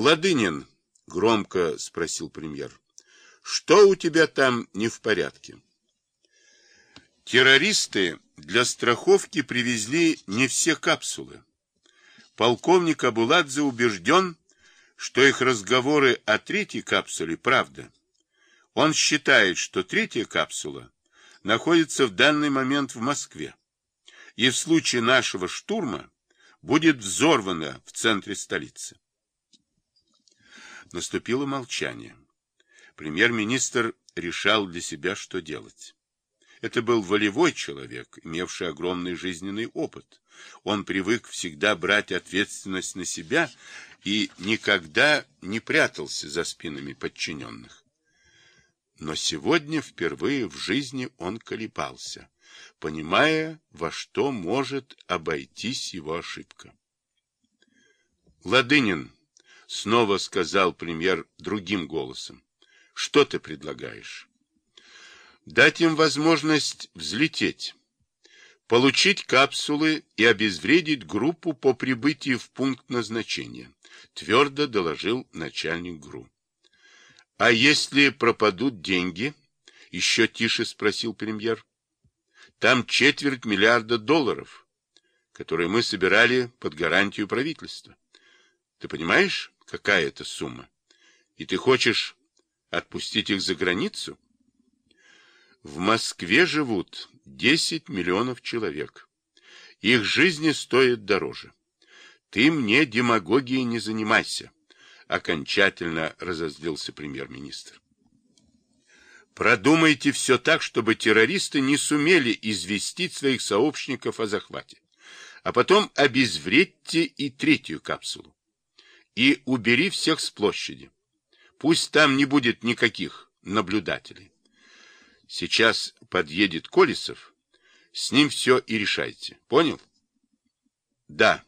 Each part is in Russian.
Ладынин, — громко спросил премьер, — что у тебя там не в порядке? Террористы для страховки привезли не все капсулы. Полковник Абуладзе убежден, что их разговоры о третьей капсуле – правда. Он считает, что третья капсула находится в данный момент в Москве. И в случае нашего штурма будет взорвана в центре столицы. Наступило молчание. Премьер-министр решал для себя, что делать. Это был волевой человек, имевший огромный жизненный опыт. Он привык всегда брать ответственность на себя и никогда не прятался за спинами подчиненных. Но сегодня впервые в жизни он колебался, понимая, во что может обойтись его ошибка. «Ладынин», — снова сказал премьер другим голосом, — «что ты предлагаешь?» «Дать им возможность взлететь» получить капсулы и обезвредить группу по прибытии в пункт назначения, твердо доложил начальник ГРУ. А если пропадут деньги? Еще тише спросил премьер. Там четверть миллиарда долларов, которые мы собирали под гарантию правительства. Ты понимаешь, какая это сумма? И ты хочешь отпустить их за границу? В Москве живут 10 миллионов человек. Их жизни стоят дороже. Ты мне демагогией не занимайся окончательно разозлился премьер-министр. Продумайте все так, чтобы террористы не сумели известить своих сообщников о захвате. А потом обезвредьте и третью капсулу. И убери всех с площади. Пусть там не будет никаких наблюдателей. Сейчас подъедет Колесов, с ним все и решайте. Понял? Да.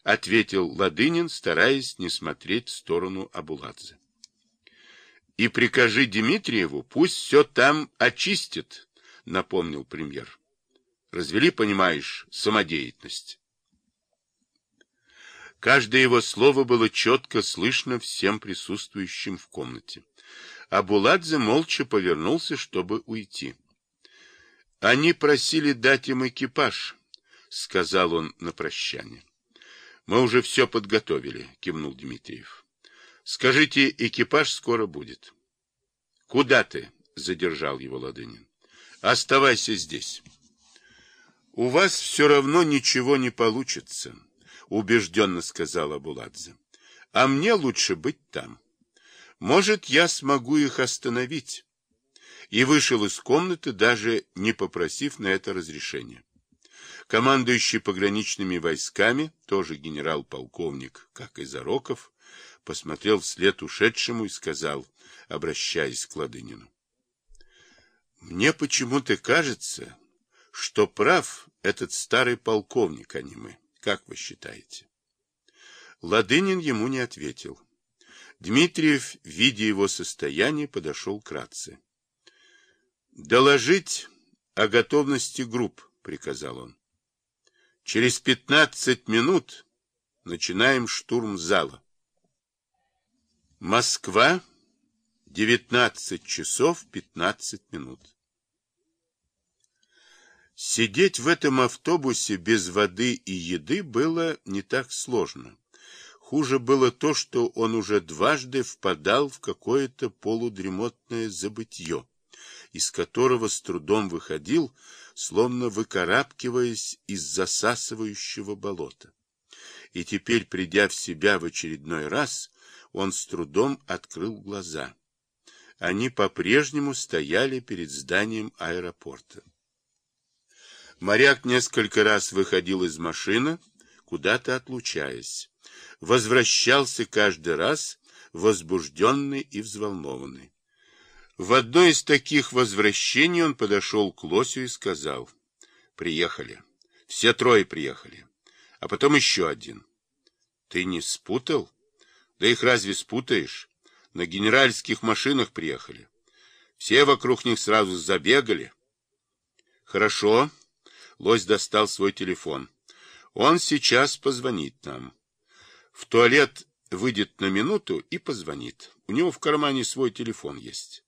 — ответил Ладынин, стараясь не смотреть в сторону Абуладзе. — И прикажи Дмитриеву, пусть все там очистит, — напомнил премьер. — Развели, понимаешь, самодеятельность. Каждое его слово было четко слышно всем присутствующим в комнате. Абуладзе молча повернулся, чтобы уйти. — Они просили дать им экипаж, — сказал он на прощание. Мы уже все подготовили, кивнул Дмитриев. Скажите, экипаж скоро будет. Куда ты? Задержал его Ладынин. Оставайся здесь. У вас все равно ничего не получится, убежденно сказала Буладзе. А мне лучше быть там. Может, я смогу их остановить. И вышел из комнаты, даже не попросив на это разрешения. Командующий пограничными войсками, тоже генерал-полковник, как и Зароков, посмотрел вслед ушедшему и сказал, обращаясь к Ладынину. «Мне почему-то кажется, что прав этот старый полковник, а не мы. Как вы считаете?» Ладынин ему не ответил. Дмитриев, видя его состояние, подошел к рации. «Доложить о готовности групп», — приказал он. Через пятнадцать минут начинаем штурм зала. Москва, девятнадцать часов пятнадцать минут. Сидеть в этом автобусе без воды и еды было не так сложно. Хуже было то, что он уже дважды впадал в какое-то полудремотное забытье, из которого с трудом выходил, словно выкарабкиваясь из засасывающего болота. И теперь, придя в себя в очередной раз, он с трудом открыл глаза. Они по-прежнему стояли перед зданием аэропорта. Моряк несколько раз выходил из машины, куда-то отлучаясь. Возвращался каждый раз, возбужденный и взволнованный. В одно из таких возвращений он подошел к Лосю и сказал, «Приехали. Все трое приехали. А потом еще один». «Ты не спутал? Да их разве спутаешь? На генеральских машинах приехали. Все вокруг них сразу забегали». «Хорошо». Лось достал свой телефон. «Он сейчас позвонит нам. В туалет выйдет на минуту и позвонит. У него в кармане свой телефон есть.